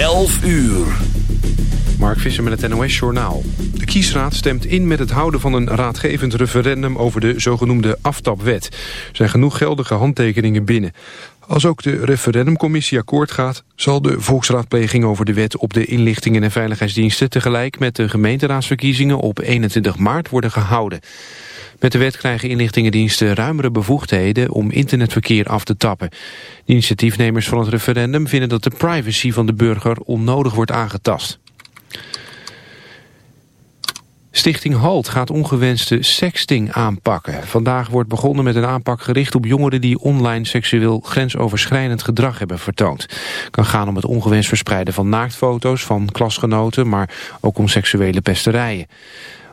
11 uur. Mark Visser met het NOS Journaal. De kiesraad stemt in met het houden van een raadgevend referendum... over de zogenoemde aftapwet. Er zijn genoeg geldige handtekeningen binnen. Als ook de referendumcommissie akkoord gaat... zal de volksraadpleging over de wet op de inlichtingen en veiligheidsdiensten... tegelijk met de gemeenteraadsverkiezingen op 21 maart worden gehouden. Met de wet krijgen inlichtingendiensten ruimere bevoegdheden om internetverkeer af te tappen. Initiatiefnemers van het referendum vinden dat de privacy van de burger onnodig wordt aangetast. Stichting HALT gaat ongewenste sexting aanpakken. Vandaag wordt begonnen met een aanpak gericht op jongeren die online seksueel grensoverschrijdend gedrag hebben vertoond. Het kan gaan om het ongewenst verspreiden van naaktfoto's van klasgenoten, maar ook om seksuele pesterijen.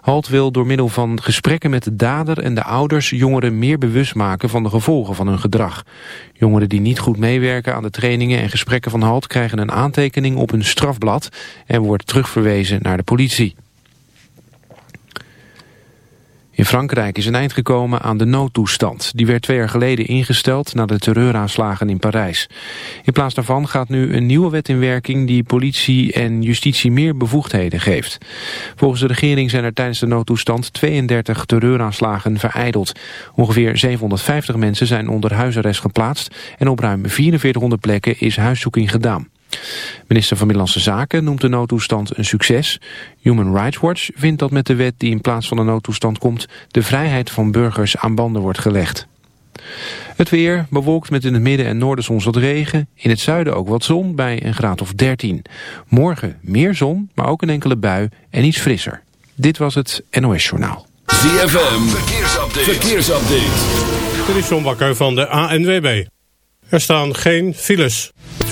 HALT wil door middel van gesprekken met de dader en de ouders jongeren meer bewust maken van de gevolgen van hun gedrag. Jongeren die niet goed meewerken aan de trainingen en gesprekken van HALT krijgen een aantekening op hun strafblad en wordt terugverwezen naar de politie. In Frankrijk is een eind gekomen aan de noodtoestand. Die werd twee jaar geleden ingesteld na de terreuraanslagen in Parijs. In plaats daarvan gaat nu een nieuwe wet in werking... die politie en justitie meer bevoegdheden geeft. Volgens de regering zijn er tijdens de noodtoestand 32 terreuraanslagen vereideld. Ongeveer 750 mensen zijn onder huisarrest geplaatst... en op ruim 4400 plekken is huiszoeking gedaan. Minister van Middellandse Zaken noemt de noodtoestand een succes. Human Rights Watch vindt dat met de wet die in plaats van de noodtoestand komt... de vrijheid van burgers aan banden wordt gelegd. Het weer bewolkt met in het midden en noorden soms wat regen. In het zuiden ook wat zon bij een graad of 13. Morgen meer zon, maar ook een enkele bui en iets frisser. Dit was het NOS Journaal. ZFM, verkeersupdate. verkeersupdate. Dit is John Bakker van de ANWB. Er staan geen files.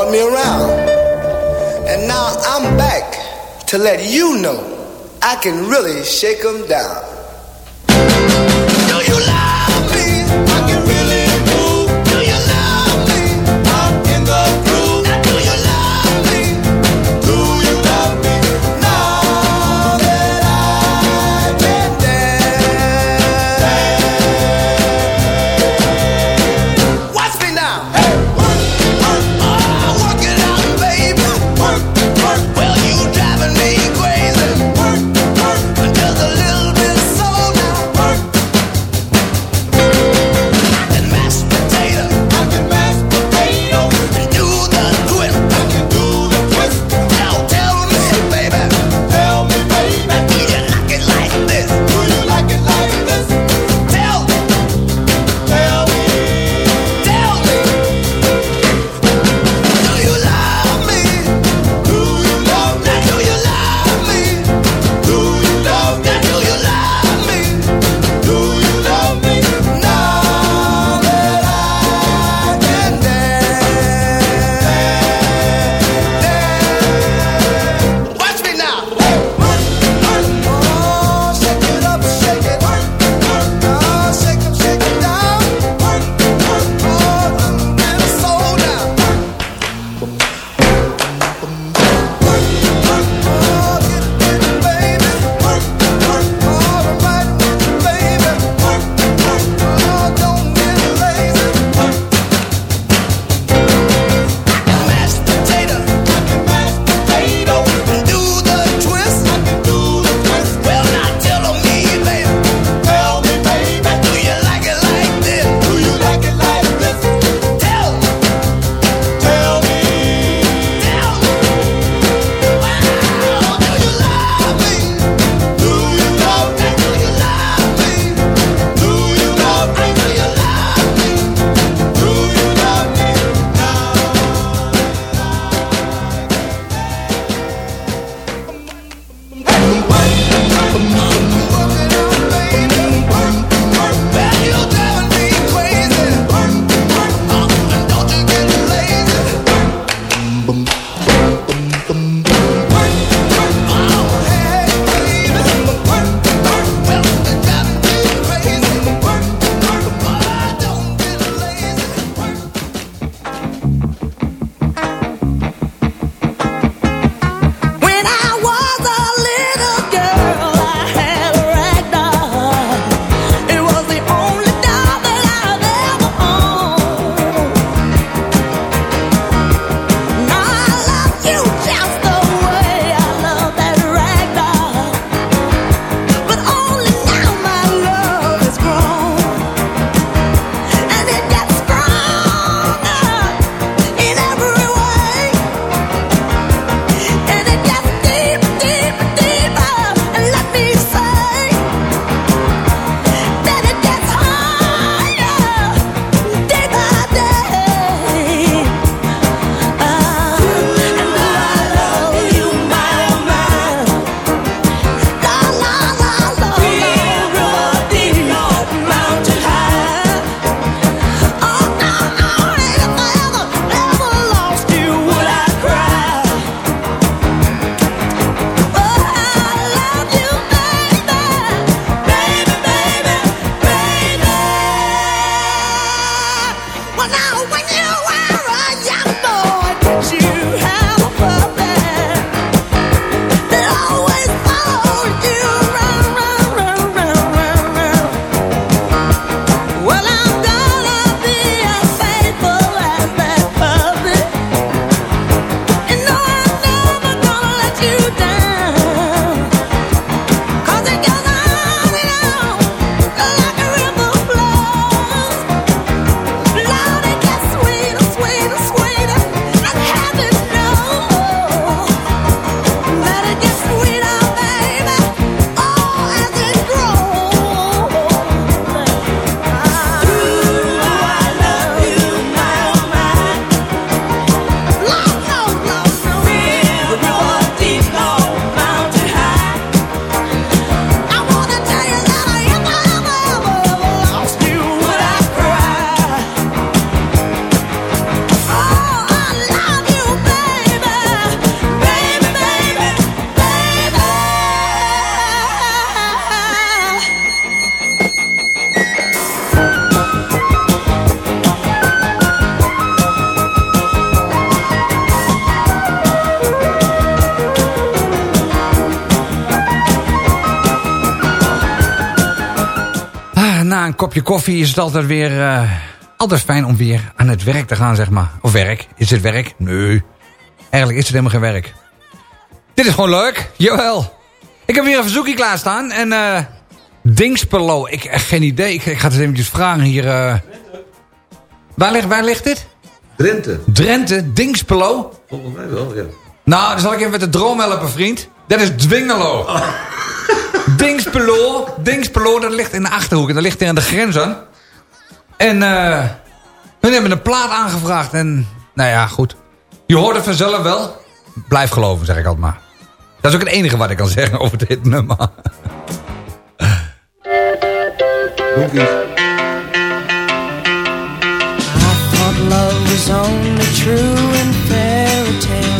want me around. And now I'm back to let you know I can really shake them down. Na een kopje koffie is het altijd weer... eh, altijd fijn om weer aan het werk te gaan, zeg maar. Of werk. Is het werk? Nee. Eigenlijk is het helemaal geen werk. Dit is gewoon leuk. Jawel. Ik heb weer een verzoekje klaarstaan. En eh Dingspelo. Ik heb geen idee. Ik, ik ga het eventjes vragen hier. eh. Waar, ligt, waar ligt dit? Drenthe. Drenthe. Dingspelo. Volgens mij wel, ja. Nou, dan zal ik even met de droom helpen, vriend. Dat is Dwingelo. Dingspelo. Dingspelo, dat ligt in de Achterhoek. En dat ligt hier aan de grens aan. En eh hun hebben een plaat aangevraagd. En nou ja, goed. Je hoort het vanzelf wel. Blijf geloven, zeg ik altijd maar. Dat is ook het enige wat ik kan zeggen over dit nummer. Monkeys. I thought love was only true in fairy for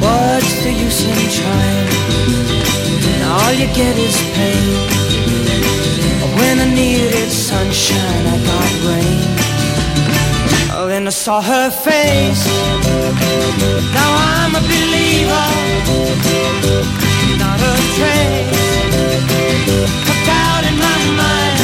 What's the use in trying? All you get is pain. Saw her face. Now I'm a believer, not a trace of doubt in my mind.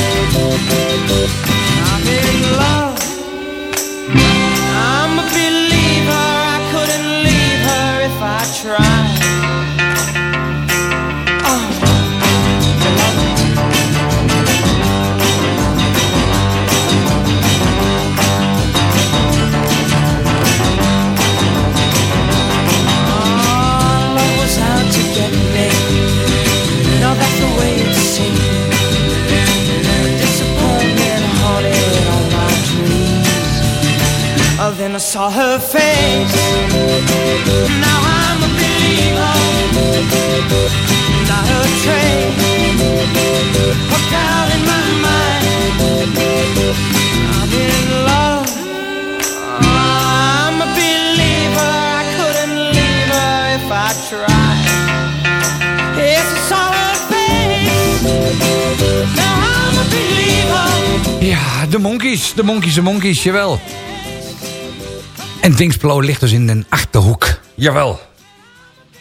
I saw her face. Now I'm a believer. Not a trace of doubt in my mind. I'm in love. I'm a believer. I couldn't leave her if I tried. Yes, I saw her face. Now I'm a believer. Ja, de monkeys, de monkeys, de monkeys, jawel. En Dingsplo ligt dus in een Achterhoek. Jawel.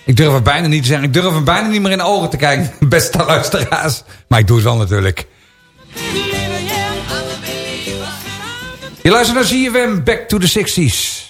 Ik durf het bijna niet te zeggen. Ik durf hem bijna niet meer in de ogen te kijken, beste luisteraars. Maar ik doe het wel natuurlijk. Je luistert naar ZFM Back to the 60s.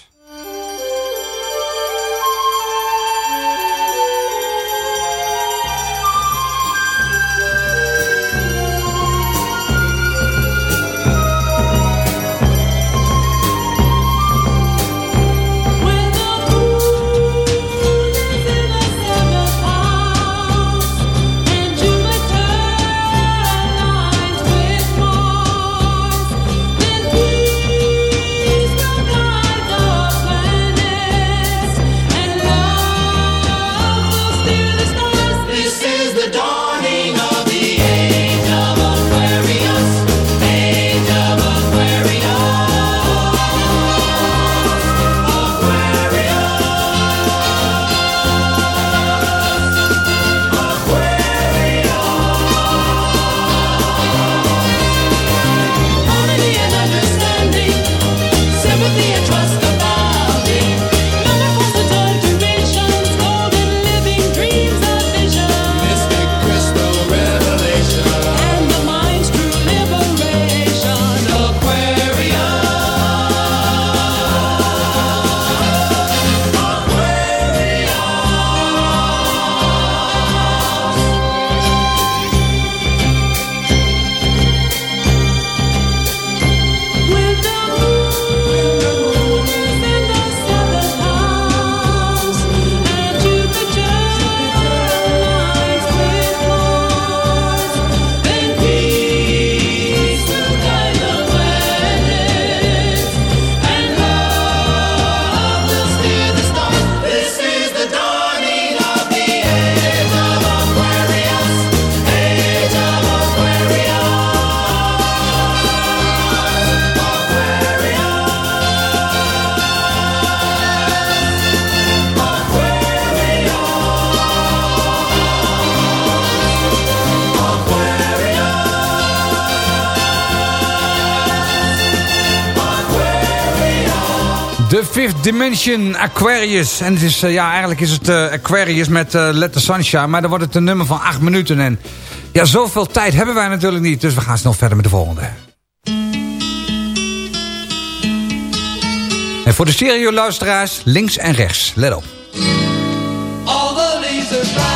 De Fifth Dimension Aquarius. En het is, eh, ja, eigenlijk is het eh, Aquarius met eh, uh, Let Sunshine. Maar dan wordt het een nummer van 8 minuten. En ja, zoveel tijd hebben wij natuurlijk niet. Dus we gaan snel verder met de volgende. En voor de stereo luisteraars, links en rechts. Let op. All the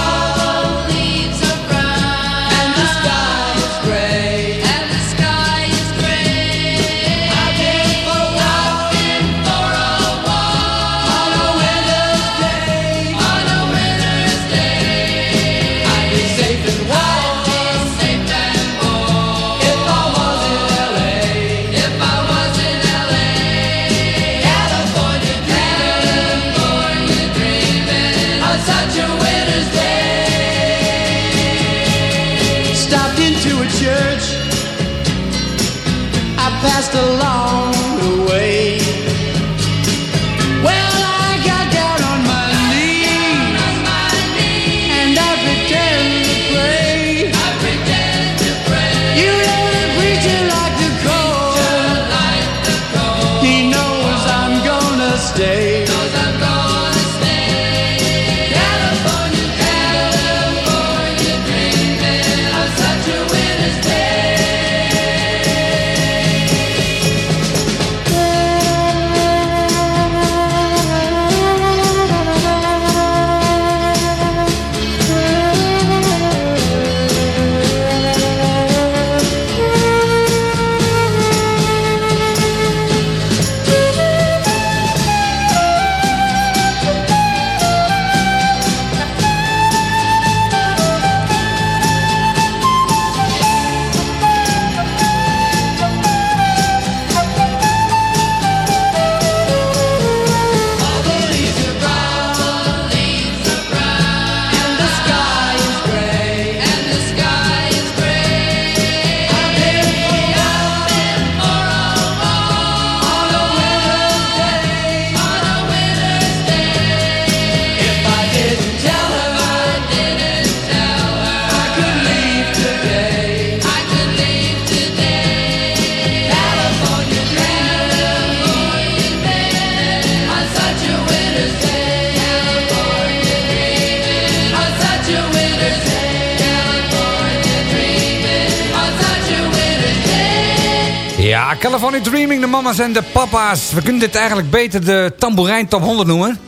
mama's en de papa's. We kunnen dit eigenlijk beter de tamboerijn top 100 noemen.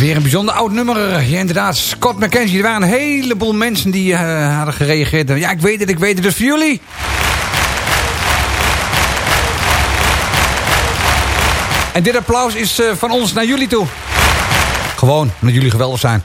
Weer een bijzonder oud nummer. Ja, inderdaad, Scott McKenzie. Er waren een heleboel mensen die eh, hadden gereageerd. Ja, ik weet het, ik weet het. Dus voor jullie... En dit applaus is eh, van ons naar jullie toe. Gewoon, omdat jullie geweldig zijn.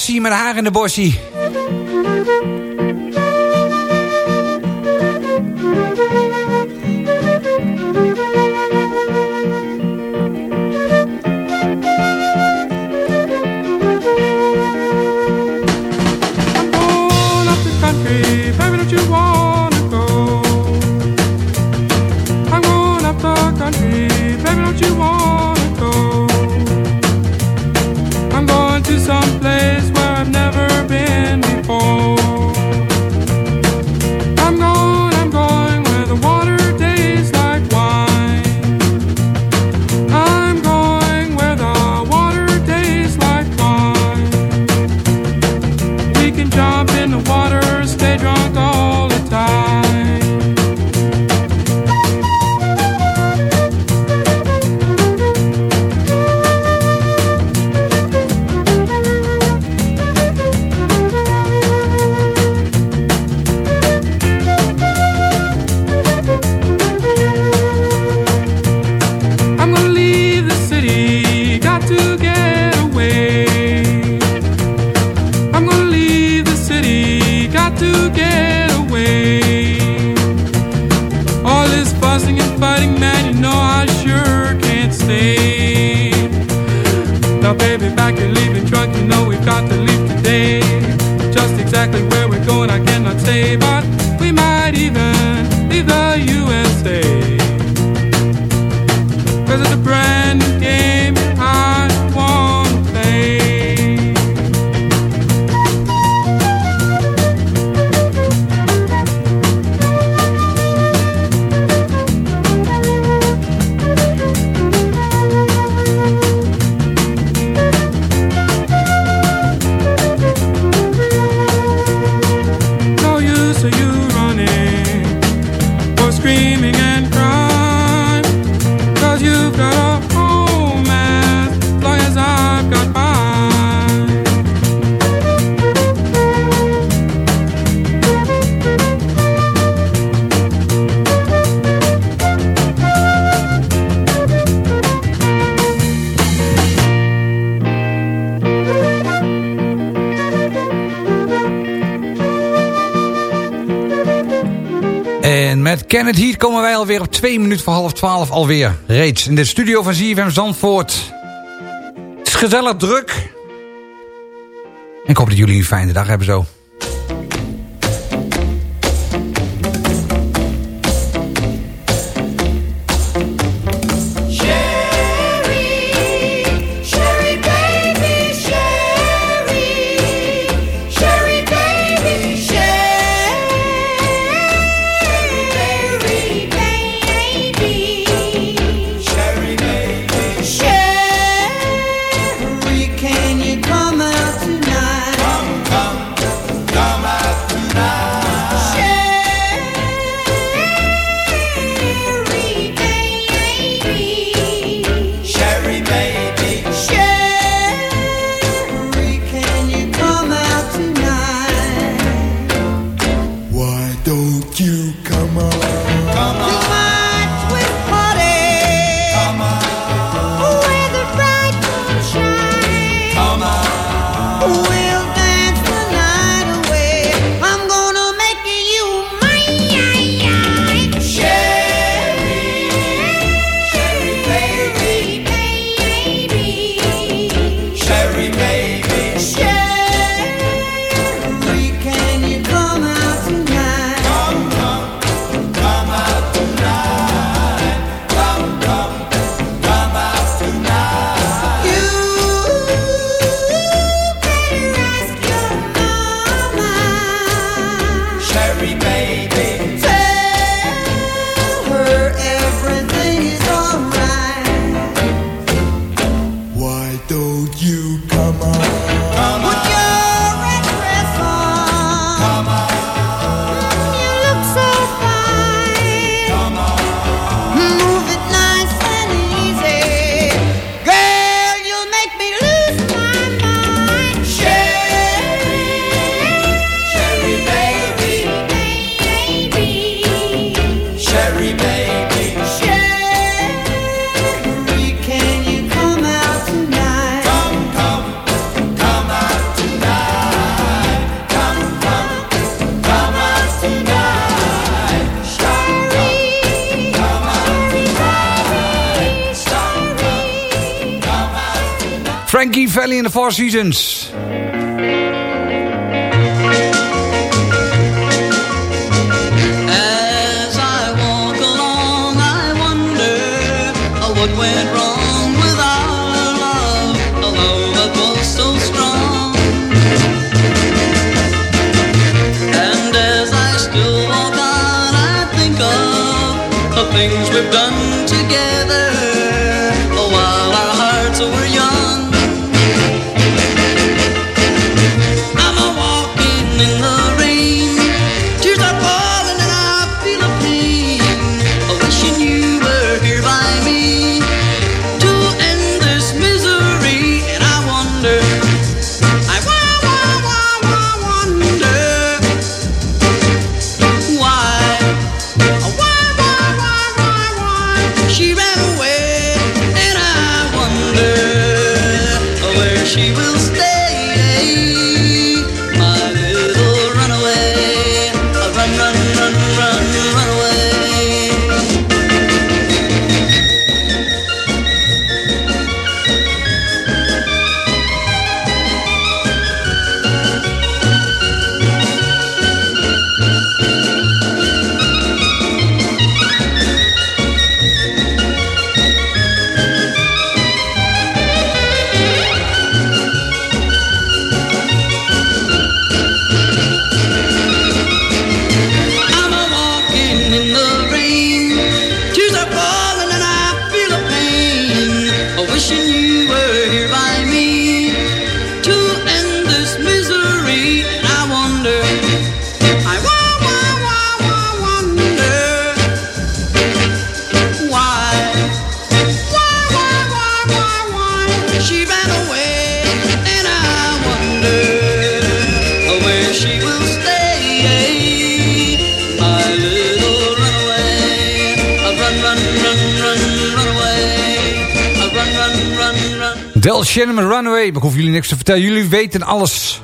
Bassie met haar in de bossie. En het hier komen wij alweer op twee minuten voor half 12 alweer. Reeds in de studio van ZFM Zandvoort. Het is gezellig druk. En ik hoop dat jullie een fijne dag hebben zo. Valley in the Four Seasons. Ik hoef jullie niks te vertellen. Jullie weten alles.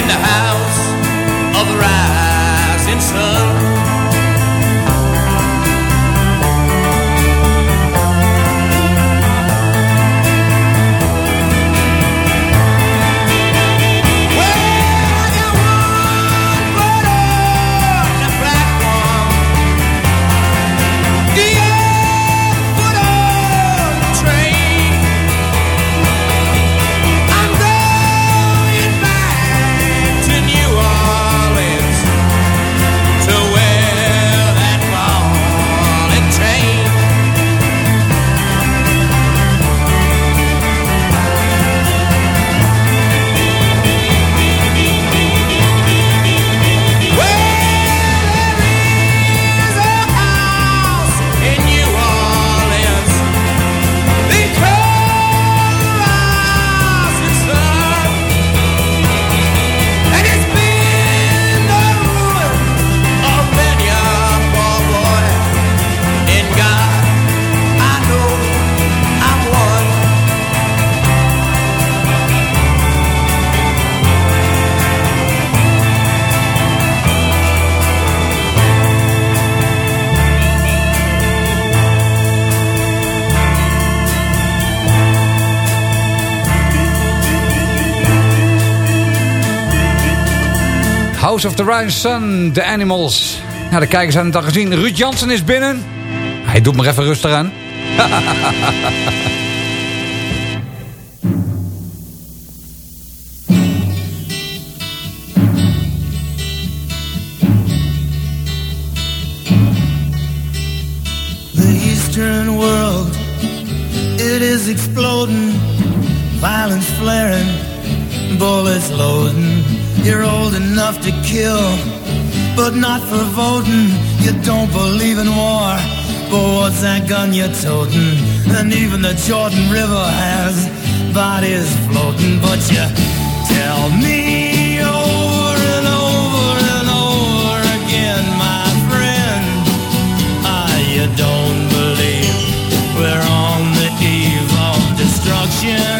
in the house of the rising sun. Of the Rising Sun, The Animals. Nou, de kijkers hebben het al gezien. Ruud Jansen is binnen. Hij doet maar even rustig aan. The Eastern world, it is exploding, violence flaring, bullets loading. You're old enough to kill, but not for voting. You don't believe in war, but what's that gun you're toting? And even the Jordan River has bodies floating, but you tell me over and over and over again, my friend. Ah, you don't believe we're on the eve of destruction.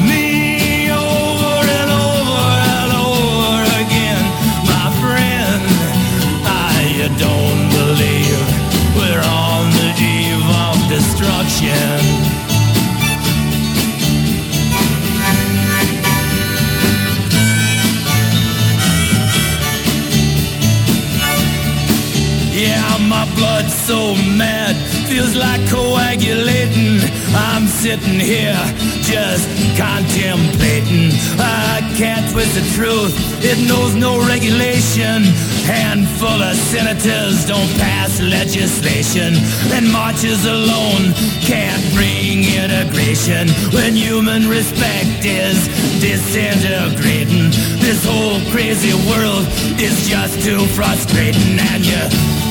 destruction. Yeah, my blood's so mad, feels like coagulating. I'm sitting here just contemplating. I can't twist the truth, it knows no regulation. Handful of senators don't pass legislation, and marches alone can't bring integration. When human respect is disintegrating, this whole crazy world is just too frustrating, and you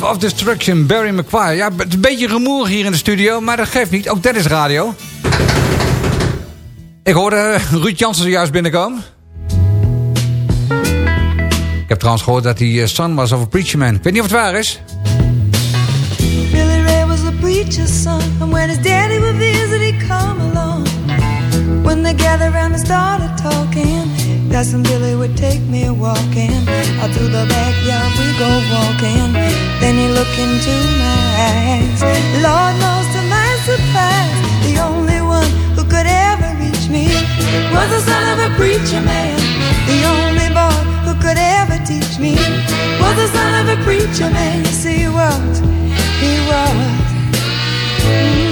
Of Destruction, Barry McQuire. Ja, het is een beetje rumoer hier in de studio, maar dat geeft niet. Ook dat is radio. Ik hoorde eh, Ruud Jansen zojuist binnenkomen. Ik heb trouwens gehoord dat hij eh, son was of a preacher man. Ik weet niet of het waar is. Billy Ray was a preacher's son, and when his daddy would visit, he'd come along. When they gathered around and started talking, Cousin Billy would take me walking. Out through the backyard we go walking. Then he looked into my eyes. Lord knows to my surprise, the only one who could ever reach me was the son of a preacher man. The only boy who could ever teach me was the son of a preacher man. Yes, he was. He was. Mm,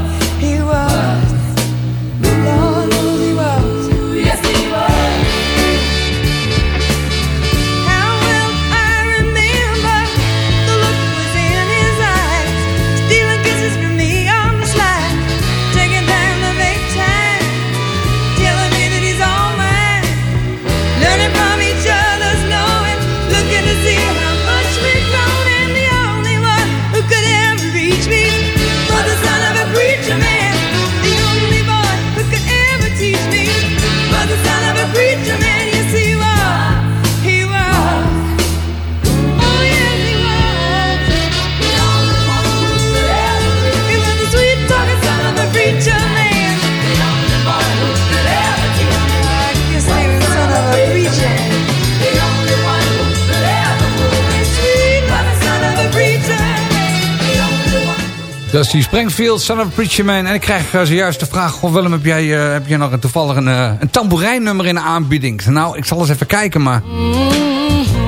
Dat is die Springfield, Son of Preacher Man. En ik krijg eh, zojuist de vraag, goh Willem, heb jij, eh, heb jij nog een toevallig een, tamboerijnnummer een tambourijnnummer in de aanbieding? Nou, ik zal eens even kijken, maar... Mm.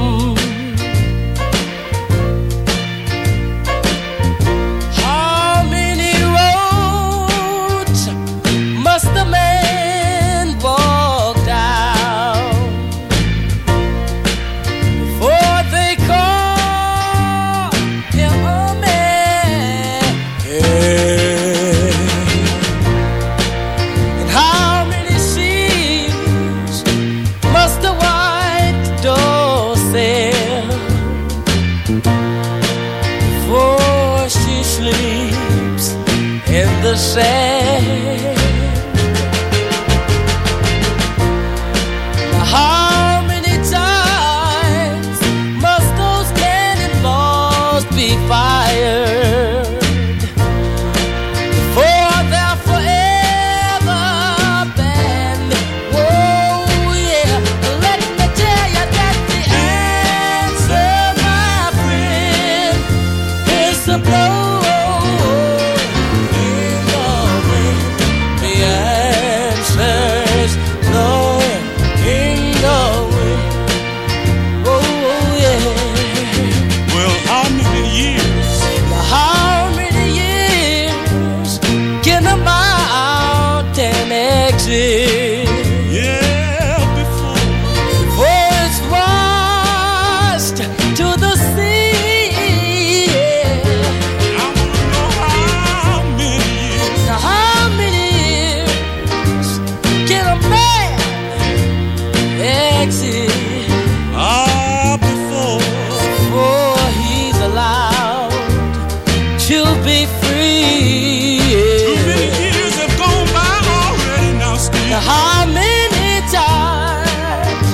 be free. Too many years have gone by already now, Now how many times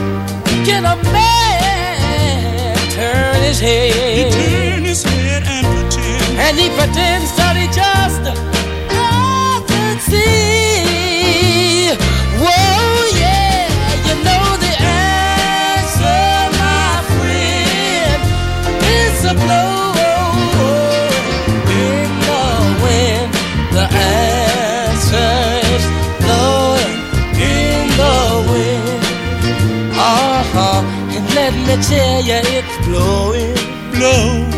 can a man turn his head? He turn his head and pretend. And he pretends that he just the chair, yeah, it's blowing, blowing.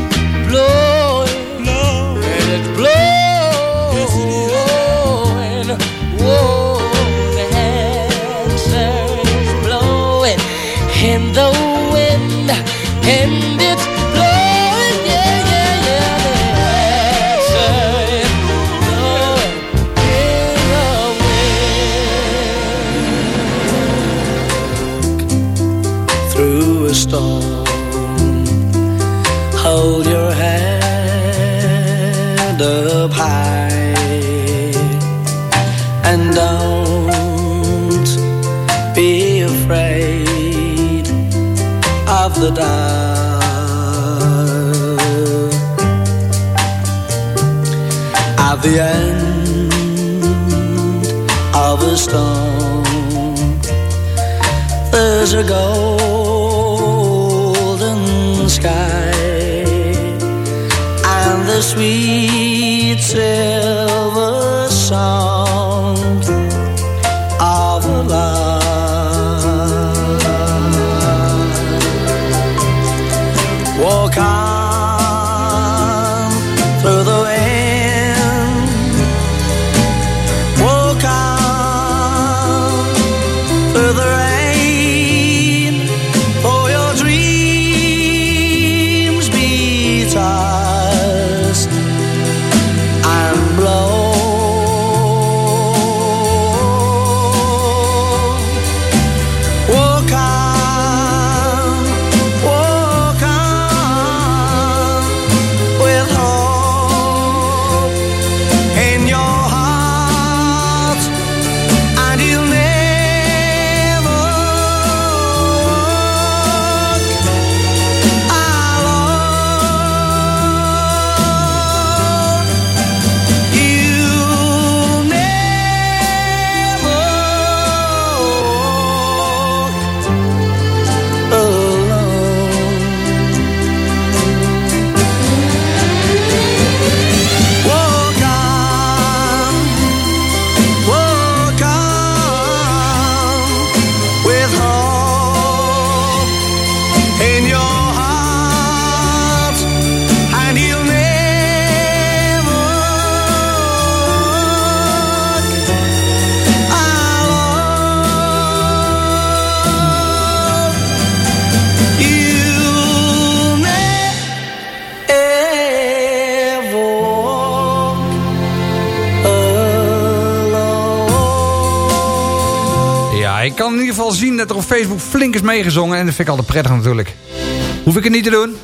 was a golden sky and the sweet silver sound of love. Er op Facebook flink is meegezongen. En dat vind ik altijd prettig natuurlijk. Hoef ik het niet te doen.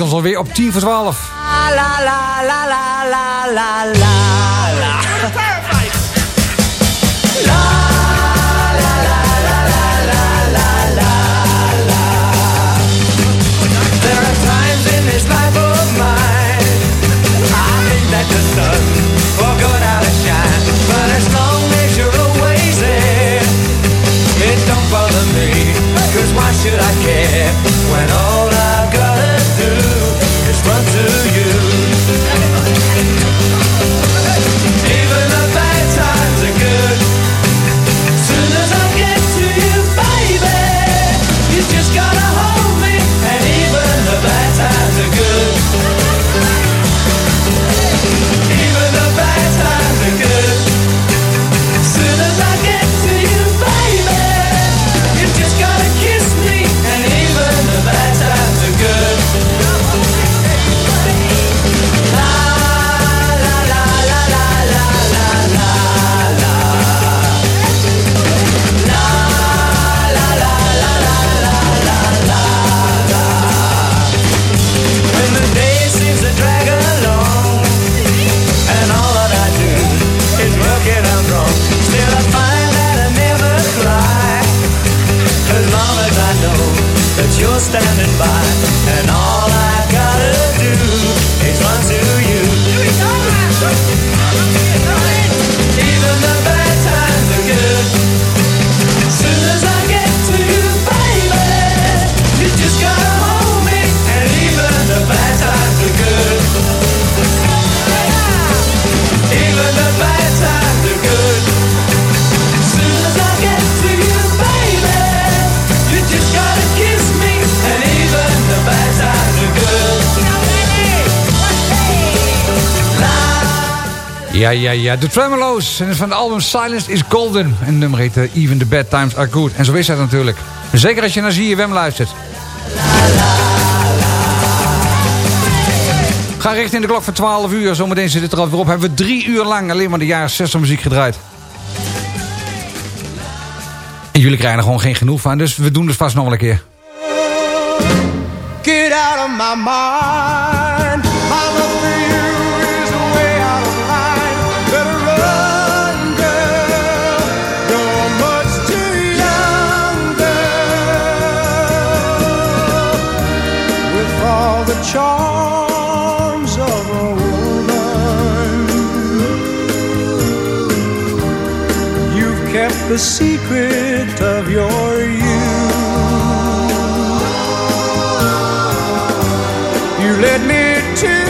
brengt ons alweer op 10 voor 12. La la la la la la la should I Ja, ja. De Tremolo's. En het van het album Silence is Golden. En nummer heet eh, Even the Bad Times Are Good. En zo is dat natuurlijk. Zeker als je naar ZFM luistert. Ga richting de klok voor 12 uur. Zometeen zit het er al op. Hebben we drie uur lang alleen maar de jaren 60 muziek gedraaid. En jullie krijgen er gewoon geen genoeg van. Dus we doen het vast nog wel een keer. Get out of my mind. all the charms of a woman. You've kept the secret of your youth. You led me to.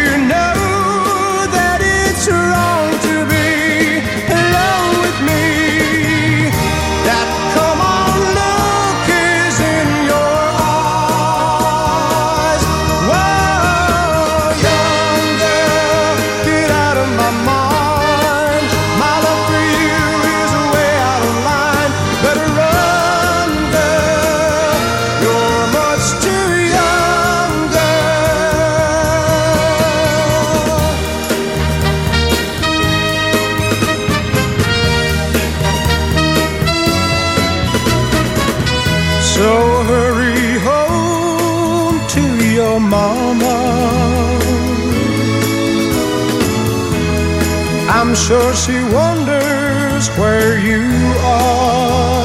I'm sure she wonders where you are.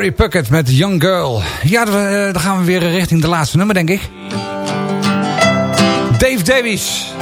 Mary Puckett met Young Girl. Ja, eh, dan gaan we weer richting de laatste nummer, denk ik. Dave Davies.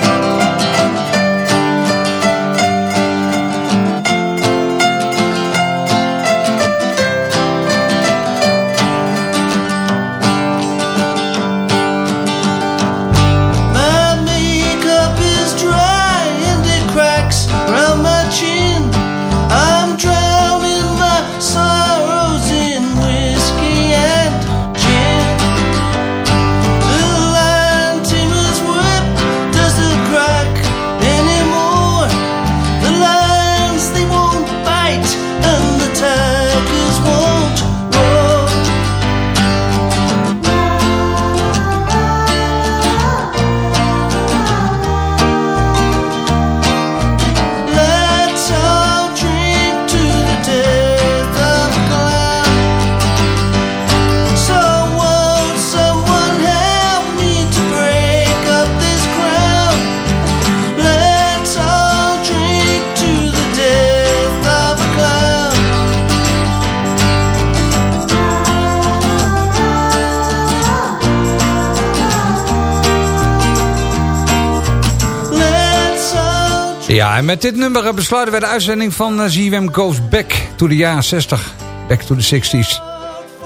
Ja, en met dit nummer eh, besluiten we de uitzending van eh, ZWM Goes Back to the jaren 60. Back to the 60s.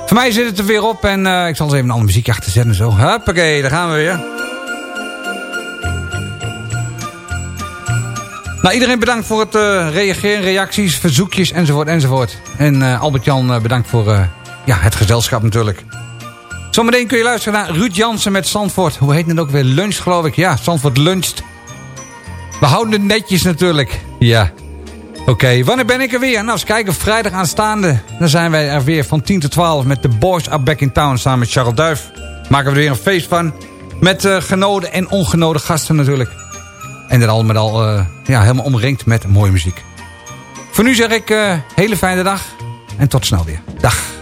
Voor mij zit het er weer op en eh, ik zal eens even een andere muziek achter zetten. Zo. Hoppakee, daar gaan we weer. Nou, iedereen bedankt voor het reageren, reacties, verzoekjes enzovoort enzovoort. En uh, Albert-Jan bedankt voor ja, het gezelschap natuurlijk. Zometeen kun je luisteren naar Ruud Jansen met Zandvoort. Hoe heet het ook weer? Lunch geloof ik. Ja, Zandvoort Luncht. We houden het netjes natuurlijk. Ja. Oké, wanneer ben ik er weer? Nou, eens kijken, vrijdag aanstaande. Dan zijn wij er weer van 10 tot 12 met de Boys Are Back in Town samen met Charles Duif. Maken we er weer een feest van. Met eh genode en ongenode gasten natuurlijk. En dat al met al eh, ja, helemaal omringd met mooie muziek. Voor nu zeg ik, eh, hele fijne dag. En tot snel weer. Dag.